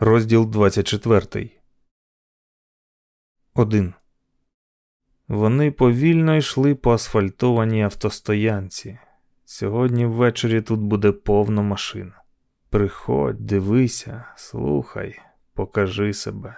Розділ 24. 1. Вони повільно йшли по асфальтованій автостоянці. Сьогодні ввечері тут буде повно машин. Приходь, дивися, слухай, покажи себе.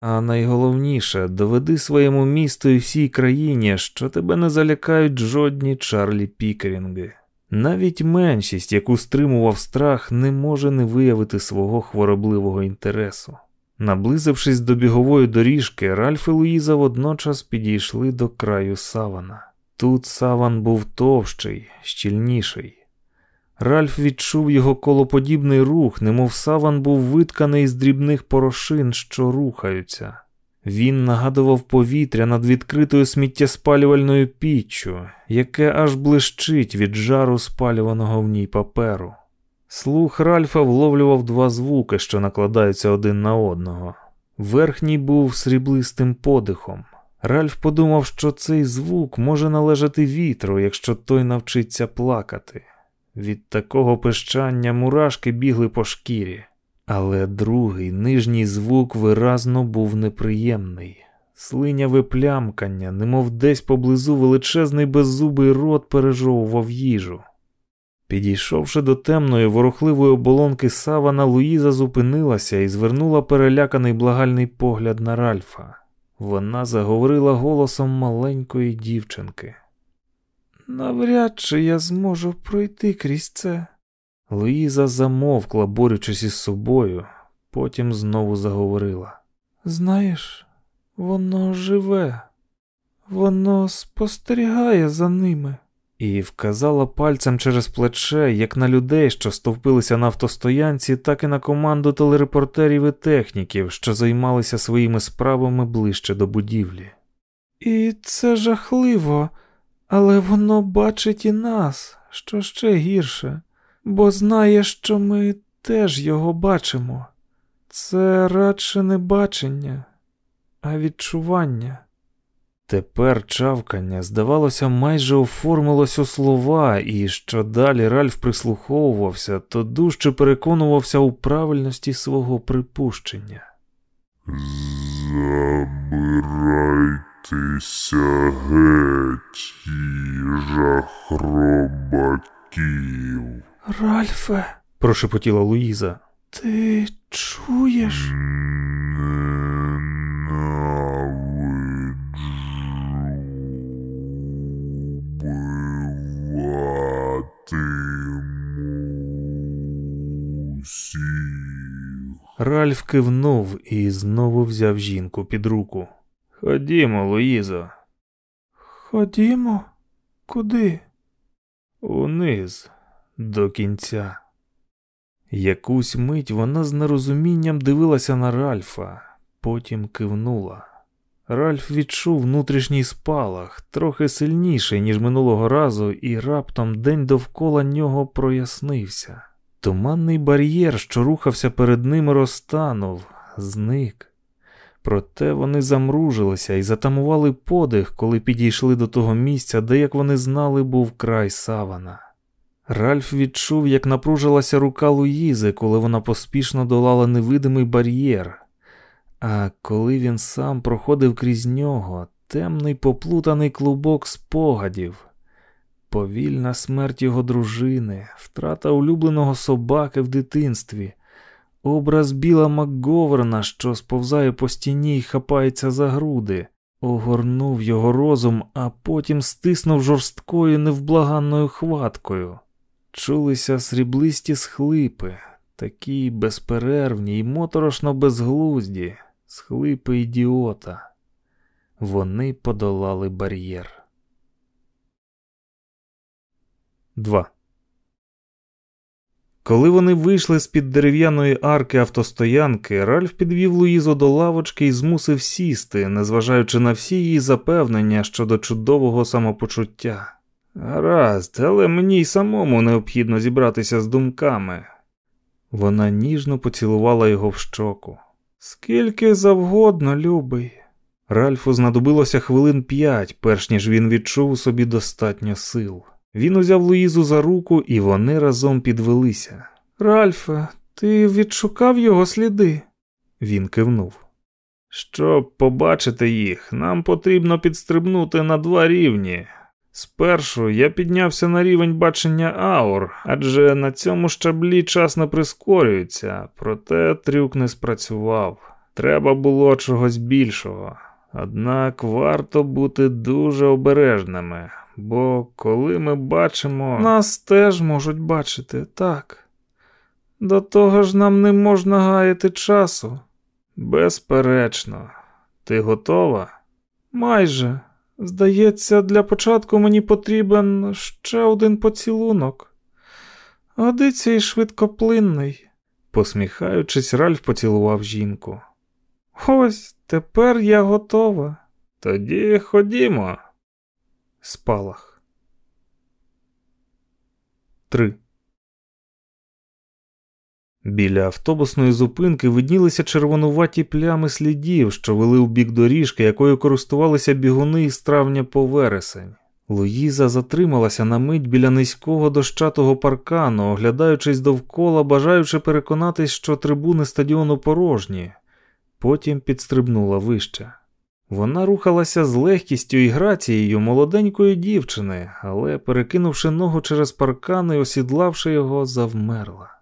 А найголовніше, доведи своєму місту і всій країні, що тебе не залякають жодні Чарлі Пікерінги. Навіть меншість, яку стримував страх, не може не виявити свого хворобливого інтересу. Наблизившись до бігової доріжки, Ральф і Луїза водночас підійшли до краю савана. Тут саван був товщий, щільніший. Ральф відчув його колоподібний рух, немов саван був витканий з дрібних порошин, що рухаються. Він нагадував повітря над відкритою сміттєспалювальною піччю, яке аж блищить від жару спалюваного в ній паперу. Слух Ральфа вловлював два звуки, що накладаються один на одного. Верхній був сріблистим подихом. Ральф подумав, що цей звук може належати вітру, якщо той навчиться плакати. Від такого пищання мурашки бігли по шкірі. Але другий нижній звук виразно був неприємний. Слиняве плямкання, немов десь поблизу величезний беззубий рот пережовував їжу. Підійшовши до темної ворохливої оболонки савана, Луїза зупинилася і звернула переляканий благальний погляд на Ральфа. Вона заговорила голосом маленької дівчинки. Навряд чи я зможу пройти крізь це. Луїза замовкла, борючись із собою, потім знову заговорила. Знаєш, воно живе, воно спостерігає за ними. І вказала пальцем через плече як на людей, що стовпилися на автостоянці, так і на команду телерепортерів і техніків, що займалися своїми справами ближче до будівлі. І це жахливо, але воно бачить і нас, що ще гірше бо знає, що ми теж його бачимо. Це радше не бачення, а відчування. Тепер чавкання, здавалося, майже оформилось у слова, і що далі Ральф прислуховувався, то дужче переконувався у правильності свого припущення. Забирайтеся геть, їжа хробаків. Ральфе, прошепотіла Луїза, ти чуєш? Ральф кивнув і знову взяв жінку під руку. Ходімо, Луїзо. Ходімо? Куди? Униз до кінця. Якусь мить вона з нерозумінням дивилася на Ральфа, потім кивнула. Ральф відчув внутрішній спалах, трохи сильніший, ніж минулого разу, і раптом день довкола нього прояснився. Туманний бар'єр, що рухався перед ними, розтанув, зник. Проте вони замружилися і затамували подих, коли підійшли до того місця, де, як вони знали, був край савана. Ральф відчув, як напружилася рука Луїзи, коли вона поспішно долала невидимий бар'єр. А коли він сам проходив крізь нього, темний поплутаний клубок спогадів, повільна смерть його дружини, втрата улюбленого собаки в дитинстві, образ біла Макговерна, що сповзає по стіні і хапається за груди, огорнув його розум, а потім стиснув жорсткою невблаганною хваткою. Чулися сріблисті схлипи, такі безперервні і моторошно безглузді, схлипи ідіота. Вони подолали бар'єр. 2. Коли вони вийшли з під дерев'яної арки автостоянки, Ральф підвів Луїзу до лавочки і змусив сісти, незважаючи на всі її запевнення щодо чудового самопочуття. Гаразд, але мені й самому необхідно зібратися з думками. Вона ніжно поцілувала його в щоку. Скільки завгодно, любий. Ральфу знадобилося хвилин п'ять, перш ніж він відчув у собі достатньо сил. Він узяв Луїзу за руку, і вони разом підвелися. Ральфе, ти відшукав його сліди? Він кивнув. Щоб побачити їх, нам потрібно підстрибнути на два рівні. Спершу я піднявся на рівень бачення аур, адже на цьому щаблі час не прискорюється, проте трюк не спрацював. Треба було чогось більшого. Однак варто бути дуже обережними, бо коли ми бачимо. Нас теж можуть бачити, так. До того ж нам не можна гаяти часу. Безперечно, ти готова? Майже. Здається, для початку мені потрібен ще один поцілунок. Годиться і швидкоплинний. Посміхаючись, Ральф поцілував жінку. Ось тепер я готова. Тоді ходімо. Спалах. Три. Біля автобусної зупинки виднілися червонуваті плями слідів, що вели в бік доріжки, якою користувалися бігуни із травня по вересень. Луїза затрималася на мить біля низького дощатого паркану, оглядаючись довкола, бажаючи переконатись, що трибуни стадіону порожні. Потім підстрибнула вище. Вона рухалася з легкістю і грацією молоденької дівчини, але, перекинувши ногу через паркан і осідлавши його, завмерла.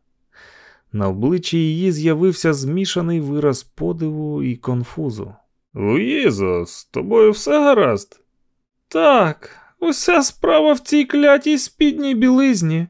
На обличчі її з'явився змішаний вираз подиву і конфузу. Луїзо, з тобою все гаразд? Так, уся справа в цій клятій спідній білизні.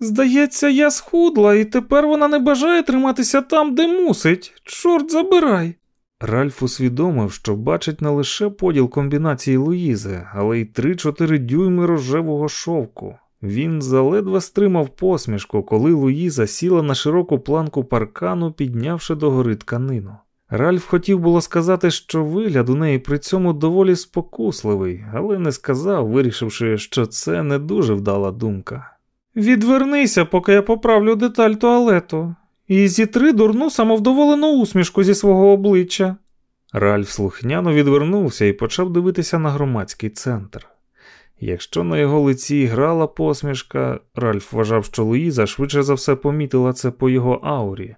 Здається, я схудла, і тепер вона не бажає триматися там, де мусить. Чорт забирай. Ральф усвідомив, що бачить не лише поділ комбінації Луїзи, але й три-чотири дюйми рожевого шовку. Він заледве стримав посмішку, коли Луїза сіла на широку планку паркану, піднявши догори тканину. Ральф хотів було сказати, що вигляд у неї при цьому доволі спокусливий, але не сказав, вирішивши, що це не дуже вдала думка. Відвернися, поки я поправлю деталь туалету, і зітри дурну самовдоволену усмішку зі свого обличчя. Ральф слухняно відвернувся і почав дивитися на громадський центр. Якщо на його лиці грала посмішка, Ральф вважав, що Луїза швидше за все помітила це по його аурі,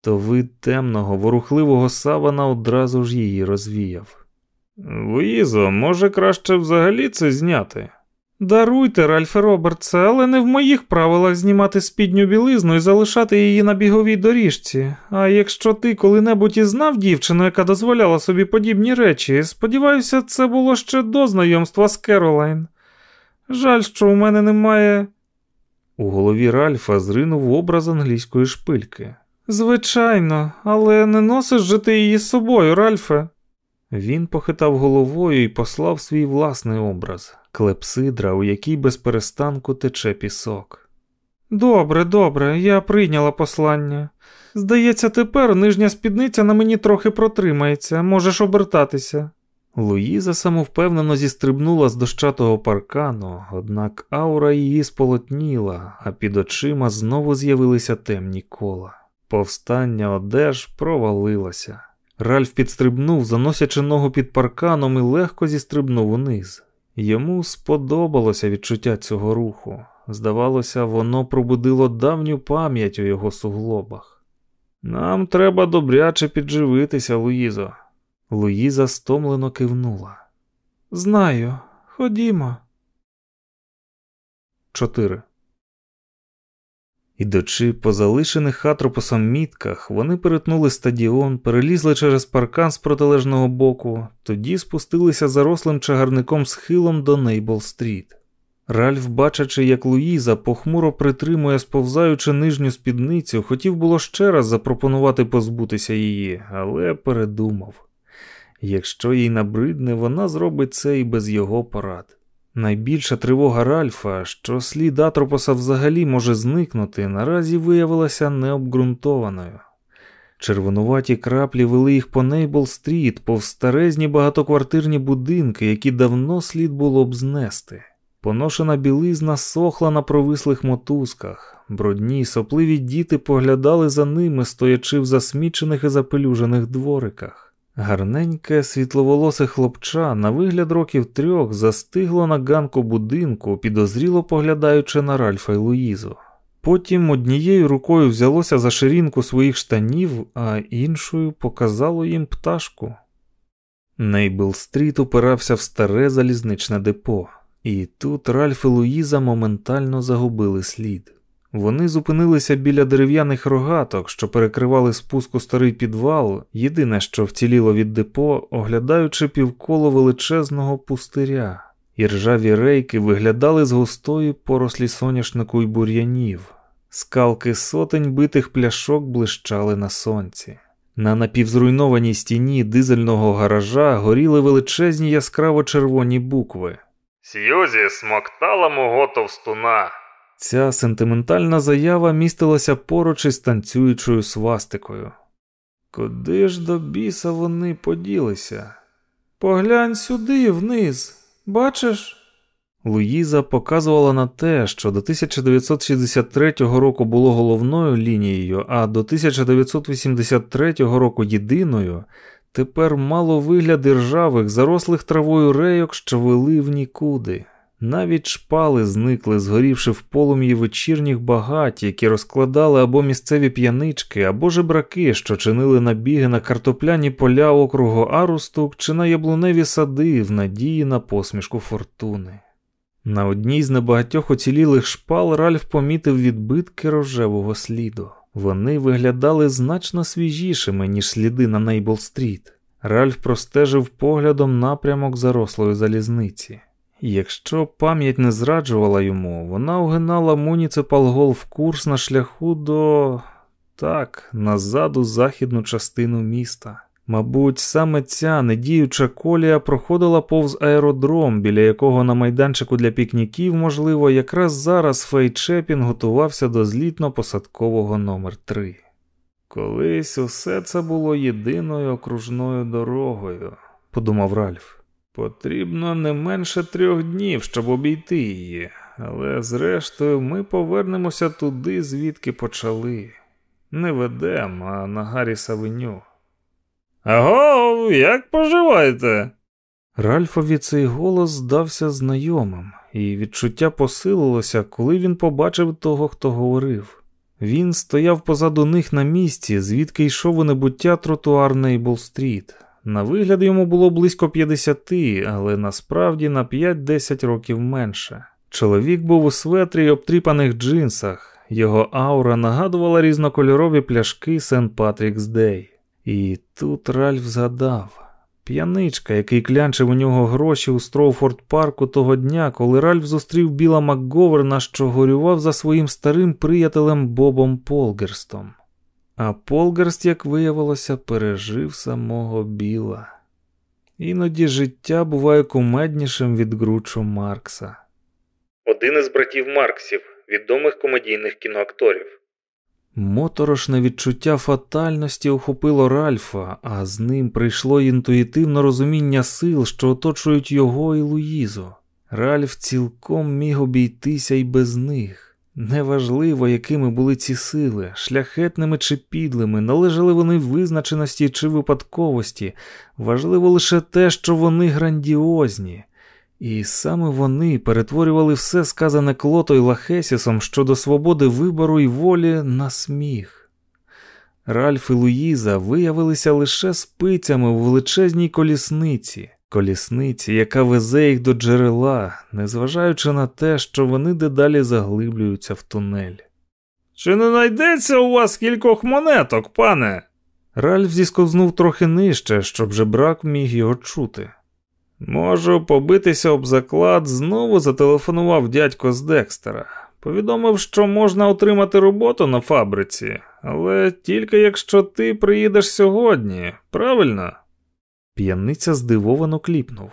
то вид темного, ворухливого савана одразу ж її розвіяв. Луїзо, може краще взагалі це зняти? Даруйте, Ральфе Робертсе, але не в моїх правилах знімати спідню білизну і залишати її на біговій доріжці. А якщо ти коли-небудь і знав дівчину, яка дозволяла собі подібні речі, сподіваюся, це було ще до знайомства з Керолайн. Жаль, що у мене немає. У голові Ральфа зринув образ англійської шпильки. Звичайно, але не носиш же ти її з собою, Ральфе. Він похитав головою і послав свій власний образ клепсидра, у якій без перестанку тече пісок. Добре, добре, я прийняла послання. Здається, тепер нижня спідниця на мені трохи протримається, можеш обертатися. Луїза самовпевнено зістрибнула з дощатого паркану, однак аура її сполотніла, а під очима знову з'явилися темні кола. Повстання одеж провалилося. Ральф підстрибнув, заносячи ногу під парканом і легко зістрибнув униз. Йому сподобалося відчуття цього руху. Здавалося, воно пробудило давню пам'ять у його суглобах. Нам треба добряче підживитися, Луїзо. Луїза стомлено кивнула. Знаю, ходімо. 4. Ідучи по залишених хатропосом мітках, вони перетнули стадіон, перелізли через паркан з протилежного боку, тоді спустилися зарослим чагарником схилом до Нейбл-стріт. Ральф, бачачи, як Луїза похмуро притримує, сповзаючи нижню спідницю, хотів було ще раз запропонувати позбутися її, але передумав. Якщо їй набридне, вона зробить це і без його порад. Найбільша тривога Ральфа, що слід Атропоса взагалі може зникнути, наразі виявилася необґрунтованою. Червонуваті краплі вели їх по Нейбл-стріт, повз старезні багатоквартирні будинки, які давно слід було б знести. Поношена білизна сохла на провислих мотузках, брудні, сопливі діти поглядали за ними, стоячи в засмічених і запелюжених двориках. Гарненьке світловолосе хлопча на вигляд років трьох застигло на ганку будинку, підозріло поглядаючи на Ральфа й Луїзу. Потім однією рукою взялося за ширинку своїх штанів, а іншою показало їм пташку. Нейбл Стріт упирався в старе залізничне депо, і тут Ральф і Луїза моментально загубили слід. Вони зупинилися біля дерев'яних рогаток, що перекривали спуск у старий підвал, єдине, що вціліло від депо, оглядаючи півколо величезного пустиря, і ржаві рейки виглядали з густої порослі соняшнику й бур'янів. Скалки сотень битих пляшок блищали на сонці. На напівзруйнованій стіні дизельного гаража горіли величезні яскраво червоні букви. Сьюзі смоктала мого товстуна. Ця сентиментальна заява містилася поруч із танцюючою свастикою. Куди ж до біса вони поділися? Поглянь сюди, вниз, бачиш? Луїза показувала на те, що до 1963 року було головною лінією, а до 1983 року єдиною, тепер мало вигляд ржавих, зарослих травою рейок, що вели в нікуди. Навіть шпали зникли, згорівши в полум'ї вечірніх багать, які розкладали або місцеві п'янички, або жебраки, що чинили набіги на картопляні поля округу Арустук чи на яблуневі сади в надії на посмішку фортуни. На одній з небагатьох оцілілих шпал Ральф помітив відбитки рожевого сліду. Вони виглядали значно свіжішими, ніж сліди на Нейбл-стріт. Ральф простежив поглядом напрямок зарослої залізниці. Якщо пам'ять не зраджувала йому, вона огинала Муніципал Голф курс на шляху до так, назад у західну частину міста. Мабуть, саме ця недіюча колія проходила повз аеродром, біля якого на майданчику для пікніків, можливо, якраз зараз Фей Чепін готувався до злітно-посадкового номер 3 Колись усе це було єдиною окружною дорогою, подумав Ральф. Потрібно не менше трьох днів, щоб обійти її, але зрештою ми повернемося туди, звідки почали. Не ведем, а на Гаррі Савеню. Аго, як поживаєте? Ральфові цей голос здався знайомим, і відчуття посилилося, коли він побачив того, хто говорив. Він стояв позаду них на місці, звідки йшов у небуття тротуар Нейбл-стріт. На вигляд йому було близько 50, але насправді на 5-10 років менше. Чоловік був у светрі й обтріпаних джинсах, його аура нагадувала різнокольорові пляшки Сент Патрікс Дей. І тут Ральф згадав п'яничка, який клянчив у нього гроші у Строуфорд парку того дня, коли Ральф зустрів Біла Макговерна, що горював за своїм старим приятелем Бобом Полгерстом. А Полгарст, як виявилося, пережив самого Біла. Іноді життя буває кумеднішим від Гручо Маркса. Один із братів Марксів, відомих комедійних кіноакторів. Моторошне відчуття фатальності охопило Ральфа, а з ним прийшло інтуїтивне розуміння сил, що оточують його і Луїзу. Ральф цілком міг обійтися й без них. Неважливо, якими були ці сили, шляхетними чи підлими, належали вони визначеності чи випадковості, важливо лише те, що вони грандіозні, і саме вони перетворювали все сказане Клото й Лахесісом щодо свободи вибору і волі на сміх. Ральф і Луїза виявилися лише спицями у величезній колісниці колісниці, яка везе їх до джерела, незважаючи на те, що вони дедалі заглиблюються в тунель. Чи не знайдеться у вас кількох монеток, пане? Ральф зісковзнув трохи нижче, щоб же брак міг його чути. Можу побитися об заклад, знову зателефонував дядько з Декстера. Повідомив, що можна отримати роботу на фабриці, але тільки якщо ти приїдеш сьогодні, правильно? П'яниця здивовано кліпнув.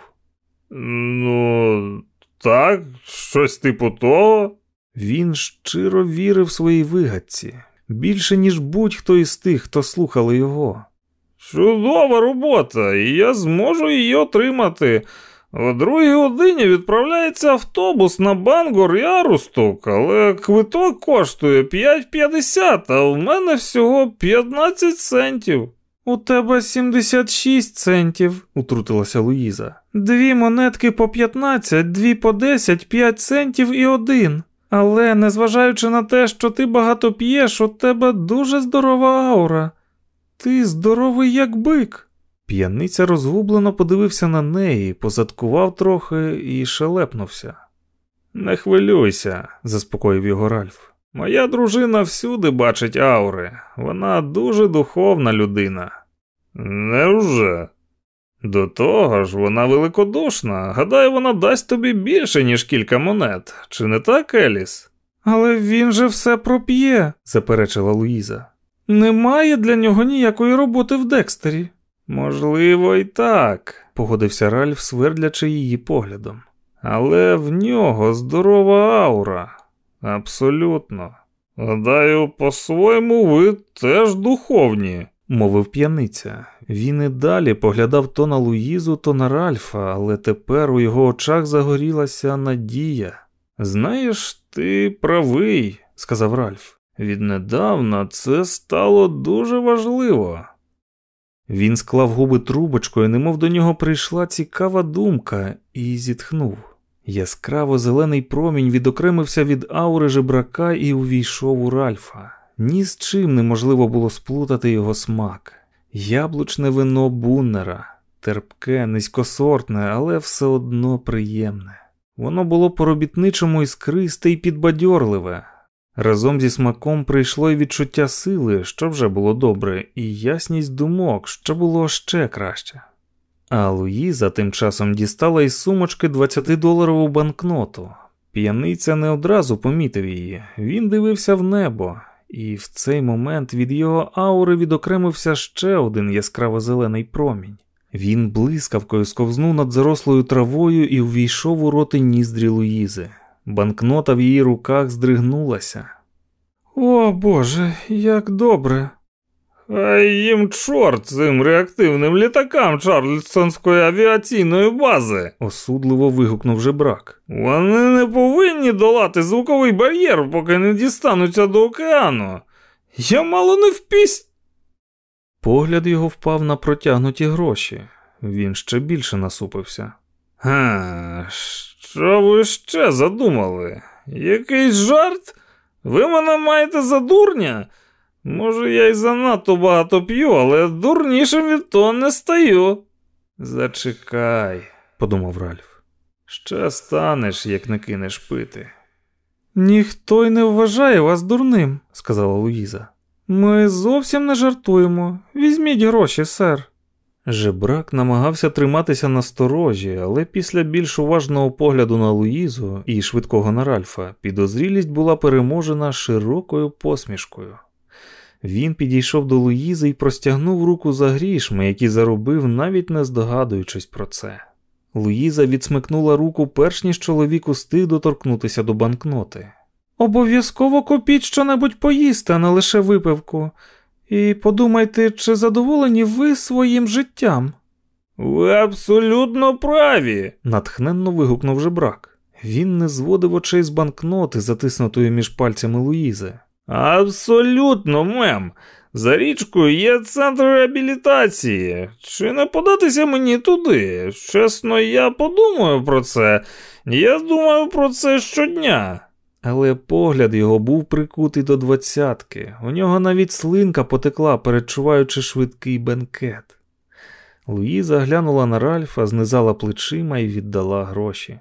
Ну, так, щось типу того. Він щиро вірив своїй вигадці, більше, ніж будь-хто із тих, хто слухали його. Чудова робота, і я зможу її отримати. О другій годині відправляється автобус на Бангор і Арустук, але квиток коштує 5,50, а в мене всього 15 центів. У тебе 76 центів, утрутилася Луїза. Дві монетки по 15, дві по 10, 5 центів і один. Але незважаючи на те, що ти багато п'єш, у тебе дуже здорова аура. Ти здоровий, як бик. П'яниця розгублено подивився на неї, позадкував трохи і шелепнувся. Не хвилюйся, заспокоїв його Ральф. Моя дружина всюди бачить аури, вона дуже духовна людина. Невже? До того ж, вона великодушна. Гадаю, вона дасть тобі більше, ніж кілька монет. Чи не так, Еліс? Але він же все проп'є, заперечила Луїза. Немає для нього ніякої роботи в Декстері. Можливо, і так, погодився Ральф, свердлячи її поглядом. Але в нього здорова аура. Абсолютно. Гадаю, по-своєму, ви теж духовні, мовив п'яниця. Він і далі поглядав то на Луїзу, то на Ральфа, але тепер у його очах загорілася надія. Знаєш, ти правий, сказав Ральф. Віднедавна це стало дуже важливо. Він склав губи трубочкою, немов до нього прийшла цікава думка, і зітхнув. Яскраво зелений промінь відокремився від аури жебрака і увійшов у Ральфа. Ні з чим неможливо було сплутати його смак. Яблучне вино буннера, терпке, низькосортне, але все одно приємне. Воно було по-робітничому іскристе і підбадьорливе. Разом зі смаком прийшло й відчуття сили, що вже було добре, і ясність думок, що було ще краще. А Луїза тим часом дістала із сумочки 20-доларову банкноту. П'яниця не одразу помітив її, він дивився в небо, і в цей момент від його аури відокремився ще один яскраво зелений промінь. Він блискавкою сковзнув над зарослою травою і увійшов у роти ніздрі Луїзи. Банкнота в її руках здригнулася. О Боже, як добре, Хай їм чорт цим реактивним літакам Чарльстонської авіаційної бази, осудливо вигукнув жебрак. Вони не повинні долати звуковий бар'єр, поки не дістануться до океану. Я мало не впість. Погляд його впав на протягнуті гроші. Він ще більше насупився. Га, що ви ще задумали? Якийсь жарт? Ви мене маєте за дурня? Може, я й занадто багато п'ю, але дурнішим від того не стаю. Зачекай, подумав Ральф. Ще станеш, як не кинеш пити. Ніхто й не вважає вас дурним, сказала Луїза. Ми зовсім не жартуємо. Візьміть гроші, сер. Жебрак намагався триматися на сторожі, але після більш уважного погляду на Луїзу і швидкого на Ральфа підозрілість була переможена широкою посмішкою. Він підійшов до Луїзи і простягнув руку за грішми, які заробив, навіть не здогадуючись про це. Луїза відсмикнула руку, перш ніж чоловік устиг доторкнутися до банкноти. Обов'язково купіть щонебудь поїсти, а не лише випивку, і подумайте, чи задоволені ви своїм життям. Ви абсолютно праві, натхненно вигукнув жебрак. Він не зводив очей з банкноти, затиснутої між пальцями Луїзи. Абсолютно, мем. За річкою є центр реабілітації. Чи не податися мені туди? Чесно, я подумаю про це. Я думаю про це щодня. Але погляд його був прикутий до двадцятки. У нього навіть слинка потекла, перечуваючи швидкий бенкет. Луїза глянула на Ральфа, знизала плечима і віддала гроші.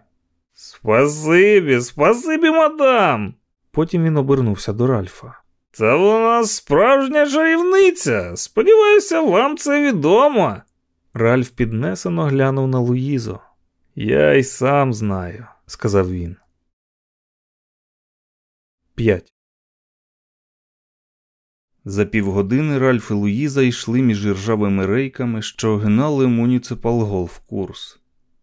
Спасибі, спасибі, мадам. Потім він обернувся до Ральфа. Та вона справжня чарівниця. Сподіваюся, вам це відомо. Ральф піднесено глянув на Луїзу. Я й сам знаю, сказав він. 5. За півгодини Ральф і Луїза йшли між іржавими рейками, що огинали муніципал голф курс.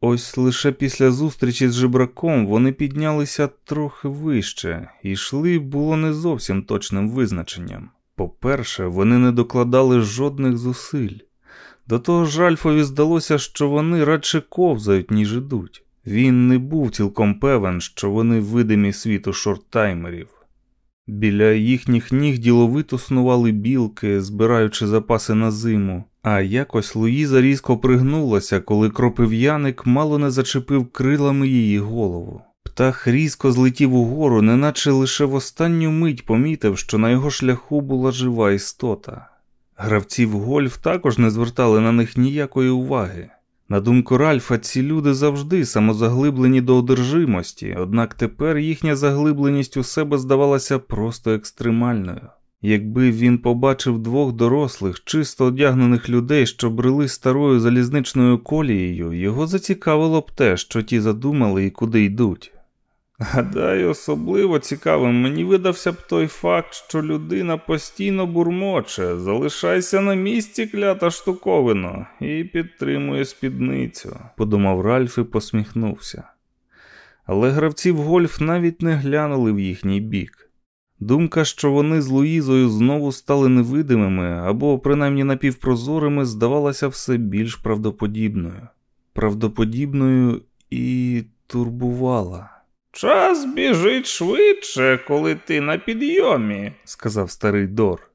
Ось лише після зустрічі з жебраком вони піднялися трохи вище, і йшли було не зовсім точним визначенням. По-перше, вони не докладали жодних зусиль. До того ж Ральфові здалося, що вони радше ковзають, ніж ідуть. Він не був цілком певен, що вони видимі світу шорттаймерів. Біля їхніх ніг діловито снували білки, збираючи запаси на зиму, а якось Луїза різко пригнулася, коли кропив'яник мало не зачепив крилами її голову. Птах різко злетів угору, неначе лише в останню мить помітив, що на його шляху була жива істота. Гравці в гольф також не звертали на них ніякої уваги. На думку Ральфа, ці люди завжди самозаглиблені до одержимості, однак тепер їхня заглибленість у себе здавалася просто екстремальною. Якби він побачив двох дорослих, чисто одягнених людей, що брели старою залізничною колією, його зацікавило б те, що ті задумали і куди йдуть. Гадаю, особливо цікавим мені видався б той факт, що людина постійно бурмоче, залишайся на місці, клята штуковино, і підтримує спідницю, подумав Ральф і посміхнувся. Але гравці в гольф навіть не глянули в їхній бік. Думка, що вони з Луїзою знову стали невидимими або принаймні напівпрозорими, здавалася все більш правдоподібною, правдоподібною і турбувала. Час біжить швидше, коли ти на підйомі, сказав старий Дор.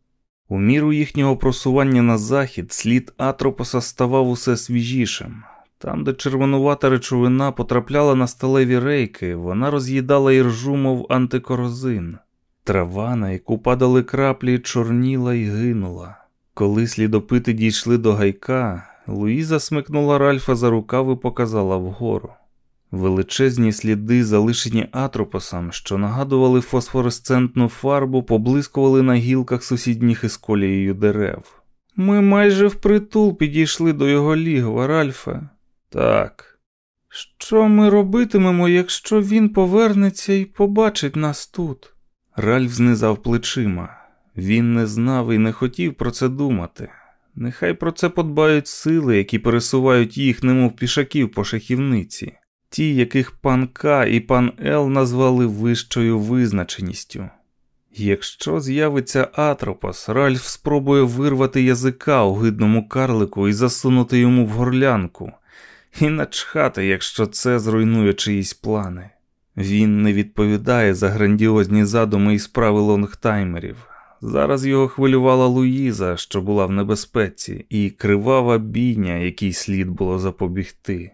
У міру їхнього просування на захід слід Атропоса ставав усе свіжішим. Там, де червонувата речовина потрапляла на сталеві рейки, вона роз'їдала іржу, мов антикорозин. Трава, на яку падали краплі, чорніла й гинула. Коли слідопити дійшли до гайка, Луїза смикнула Ральфа за рукав і показала вгору. Величезні сліди, залишені атропосом, що нагадували фосфоресцентну фарбу, поблискували на гілках сусідніх із колією дерев. Ми майже впритул підійшли до його лігва, Ральфе. Так. Що ми робитимемо, якщо він повернеться і побачить нас тут? Ральф знизав плечима. Він не знав і не хотів про це думати. Нехай про це подбають сили, які пересувають їх, немов пішаків по шахівниці ті, яких пан К і пан Л назвали вищою визначеністю. Якщо з'явиться Атропос, Ральф спробує вирвати язика у гидному карлику і засунути йому в горлянку, і начхати, якщо це зруйнує чиїсь плани. Він не відповідає за грандіозні задуми і справи лонгтаймерів. Зараз його хвилювала Луїза, що була в небезпеці, і кривава бійня, якій слід було запобігти.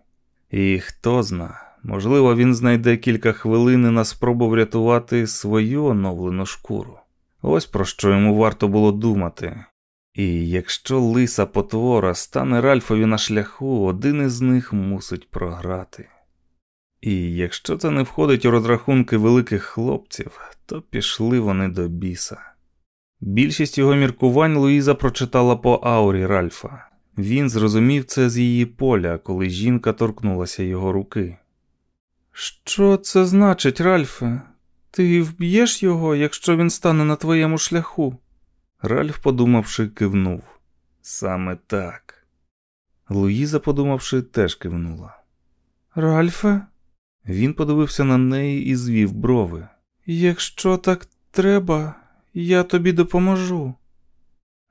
І хто зна, можливо, він знайде кілька хвилин на спробу врятувати свою оновлену шкуру. Ось про що йому варто було думати. І якщо лиса потвора стане Ральфові на шляху, один із них мусить програти. І якщо це не входить у розрахунки великих хлопців, то пішли вони до біса. Більшість його міркувань Луїза прочитала по аурі Ральфа. Він зрозумів це з її поля, коли жінка торкнулася його руки. Що це значить, Ральфе? Ти вб'єш його, якщо він стане на твоєму шляху? Ральф, подумавши, кивнув. Саме так. Луїза, подумавши, теж кивнула. Ральфе? Він подивився на неї і звів брови. Якщо так треба, я тобі допоможу.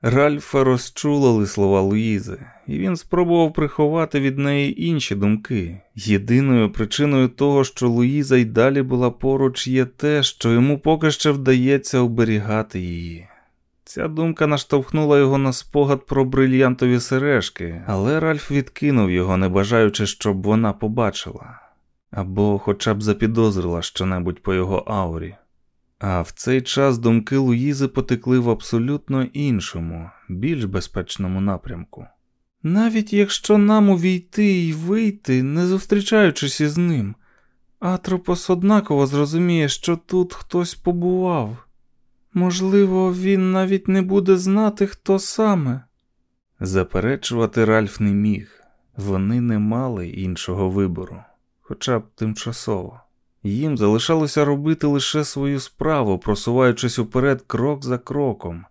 Ральфа розчулили слова Луїзи, і він спробував приховати від неї інші думки. Єдиною причиною того, що Луїза й далі була поруч, є те, що йому поки що вдається оберігати її. Ця думка наштовхнула його на спогад про брильянтові сережки, але Ральф відкинув його, не бажаючи, щоб вона побачила, або хоча б запідозрила щонебудь по його аурі. А в цей час думки Луїзи потекли в абсолютно іншому, більш безпечному напрямку. Навіть якщо нам увійти і вийти, не зустрічаючись із ним, Атропос однаково зрозуміє, що тут хтось побував. Можливо, він навіть не буде знати, хто саме. Заперечувати Ральф не міг, вони не мали іншого вибору, хоча б тимчасово. Їм залишалося робити лише свою справу, просуваючись уперед крок за кроком,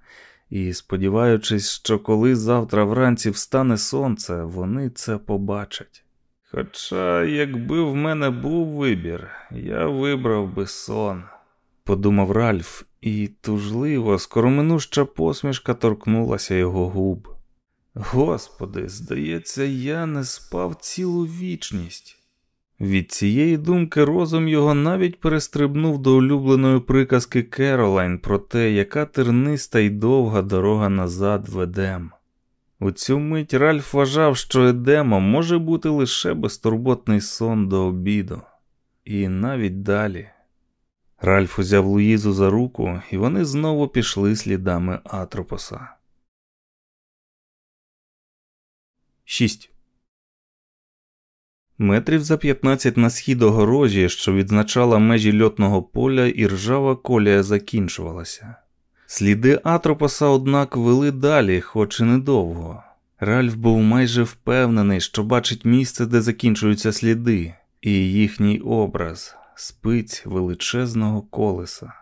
і сподіваючись, що коли завтра вранці встане сонце, вони це побачать. Хоча, якби в мене був вибір, я вибрав би сон, подумав Ральф, і тужливо, скороминуща посмішка торкнулася його губ. Господи, здається, я не спав цілу вічність. Від цієї думки розум його навіть перестрибнув до улюбленої приказки Керолайн про те, яка терниста й довга дорога назад в Едем. У цю мить Ральф вважав, що Едемом може бути лише безтурботний сон до обіду. і навіть далі. Ральф узяв Луїзу за руку, і вони знову пішли слідами Атропоса. 6. Метрів за 15 на схід огорожі, що відзначала межі льотного поля, і ржава колія закінчувалася. Сліди Атропоса, однак, вели далі, хоч і недовго. Ральф був майже впевнений, що бачить місце, де закінчуються сліди, і їхній образ спиць величезного колеса.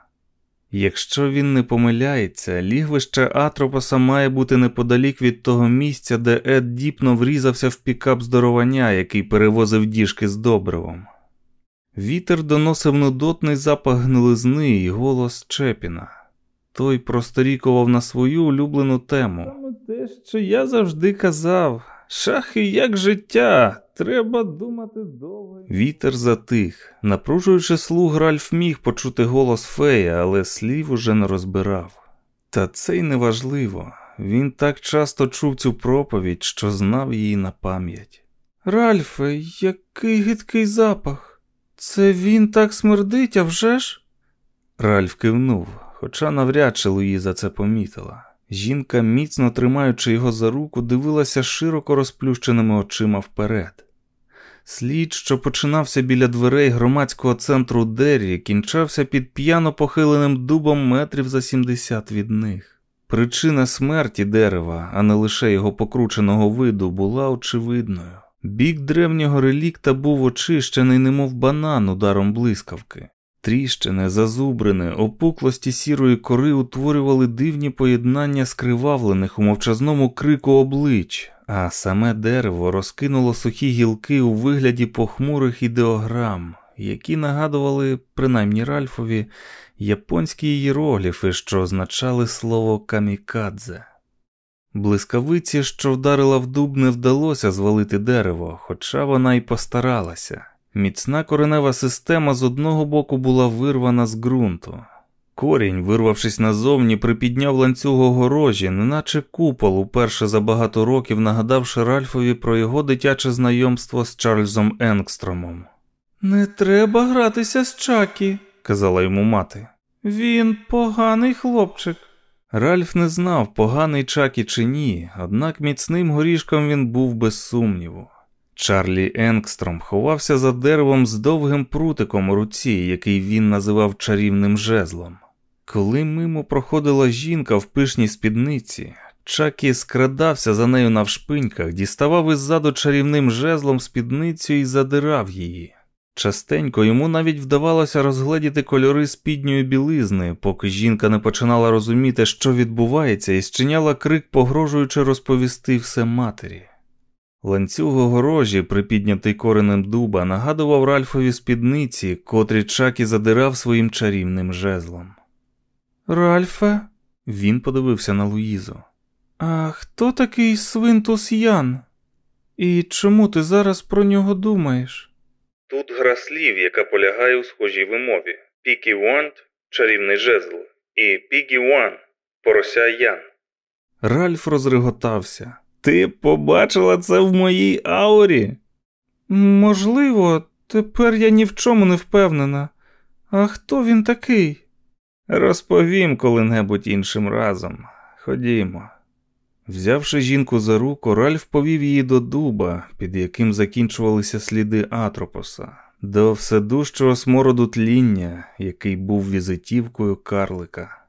Якщо він не помиляється, лігвище Атропоса має бути неподалік від того місця, де Ед діпно врізався в пікап здоровання, який перевозив діжки з добривом. Вітер доносив нудотний запах гнилизни і голос Чепіна. Той просторікував на свою улюблену тему. Те, що я завжди казав. Шахи як життя, треба думати довго. Вітер затих. Напружуючи слух, Ральф міг почути голос фея, але слів уже не розбирав. Та це й неважливо. Він так часто чув цю проповідь, що знав її на пам'ять. Ральфе, який гидкий запах. Це він так смердить, а вже ж? Ральф кивнув, хоча навряд чи Луїза це помітила. Жінка, міцно тримаючи його за руку, дивилася широко розплющеними очима вперед. Слід, що починався біля дверей громадського центру Деррі, кінчався під п'яно похиленим дубом метрів за 70 від них. Причина смерті дерева, а не лише його покрученого виду, була очевидною. Бік древнього релікта був очищений, немов банан ударом блискавки. Тріщини, зазубрини, опуклості сірої кори утворювали дивні поєднання скривавлених у мовчазному крику облич, а саме дерево розкинуло сухі гілки у вигляді похмурих ідеограм, які нагадували, принаймні Ральфові, японські ієрогліфи, що означали слово камікадзе. Блискавиці, що вдарила в дуб, не вдалося звалити дерево, хоча вона й постаралася. Міцна коренева система з одного боку була вирвана з ґрунту. Корінь, вирвавшись назовні, припідняв ланцюг огорожі, неначе купол, уперше за багато років нагадавши Ральфові про його дитяче знайомство з Чарльзом Енгстромом. Не треба гратися з Чакі, казала йому мати. Він поганий хлопчик. Ральф не знав, поганий Чакі чи ні, однак міцним горішком він був без сумніву. Чарлі Енгстром ховався за деревом з довгим прутиком у руці, який він називав чарівним жезлом. Коли мимо проходила жінка в пишній спідниці, Чакі скрадався за нею навшпиньках, діставав іззаду чарівним жезлом спідницю і задирав її. Частенько йому навіть вдавалося розгледіти кольори спідньої білизни, поки жінка не починала розуміти, що відбувається, і зчиняла крик, погрожуючи розповісти все матері. Ланцюг огорожі, припіднятий коренем дуба, нагадував Ральфові спідниці, котрі Чакі задирав своїм чарівним жезлом. Ральфе, він подивився на Луїзу. А хто такий Свинтус Ян? І чому ти зараз про нього думаєш? Тут гра слів, яка полягає у схожій вимові. Пікі Вант чарівний жезл, і Пігі Ван порося Ян. Ральф розреготався. Ти побачила це в моїй аурі? Можливо, тепер я ні в чому не впевнена. А хто він такий? Розповім коли-небудь іншим разом. Ходімо. Взявши жінку за руку, Ральф повів її до дуба, під яким закінчувалися сліди Атропоса, до вседущого смороду тління, який був візитівкою карлика.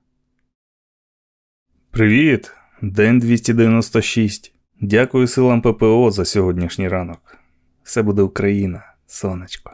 Привіт, день 296. Дякую силам ППО за сьогоднішній ранок. Все буде Україна, сонечко.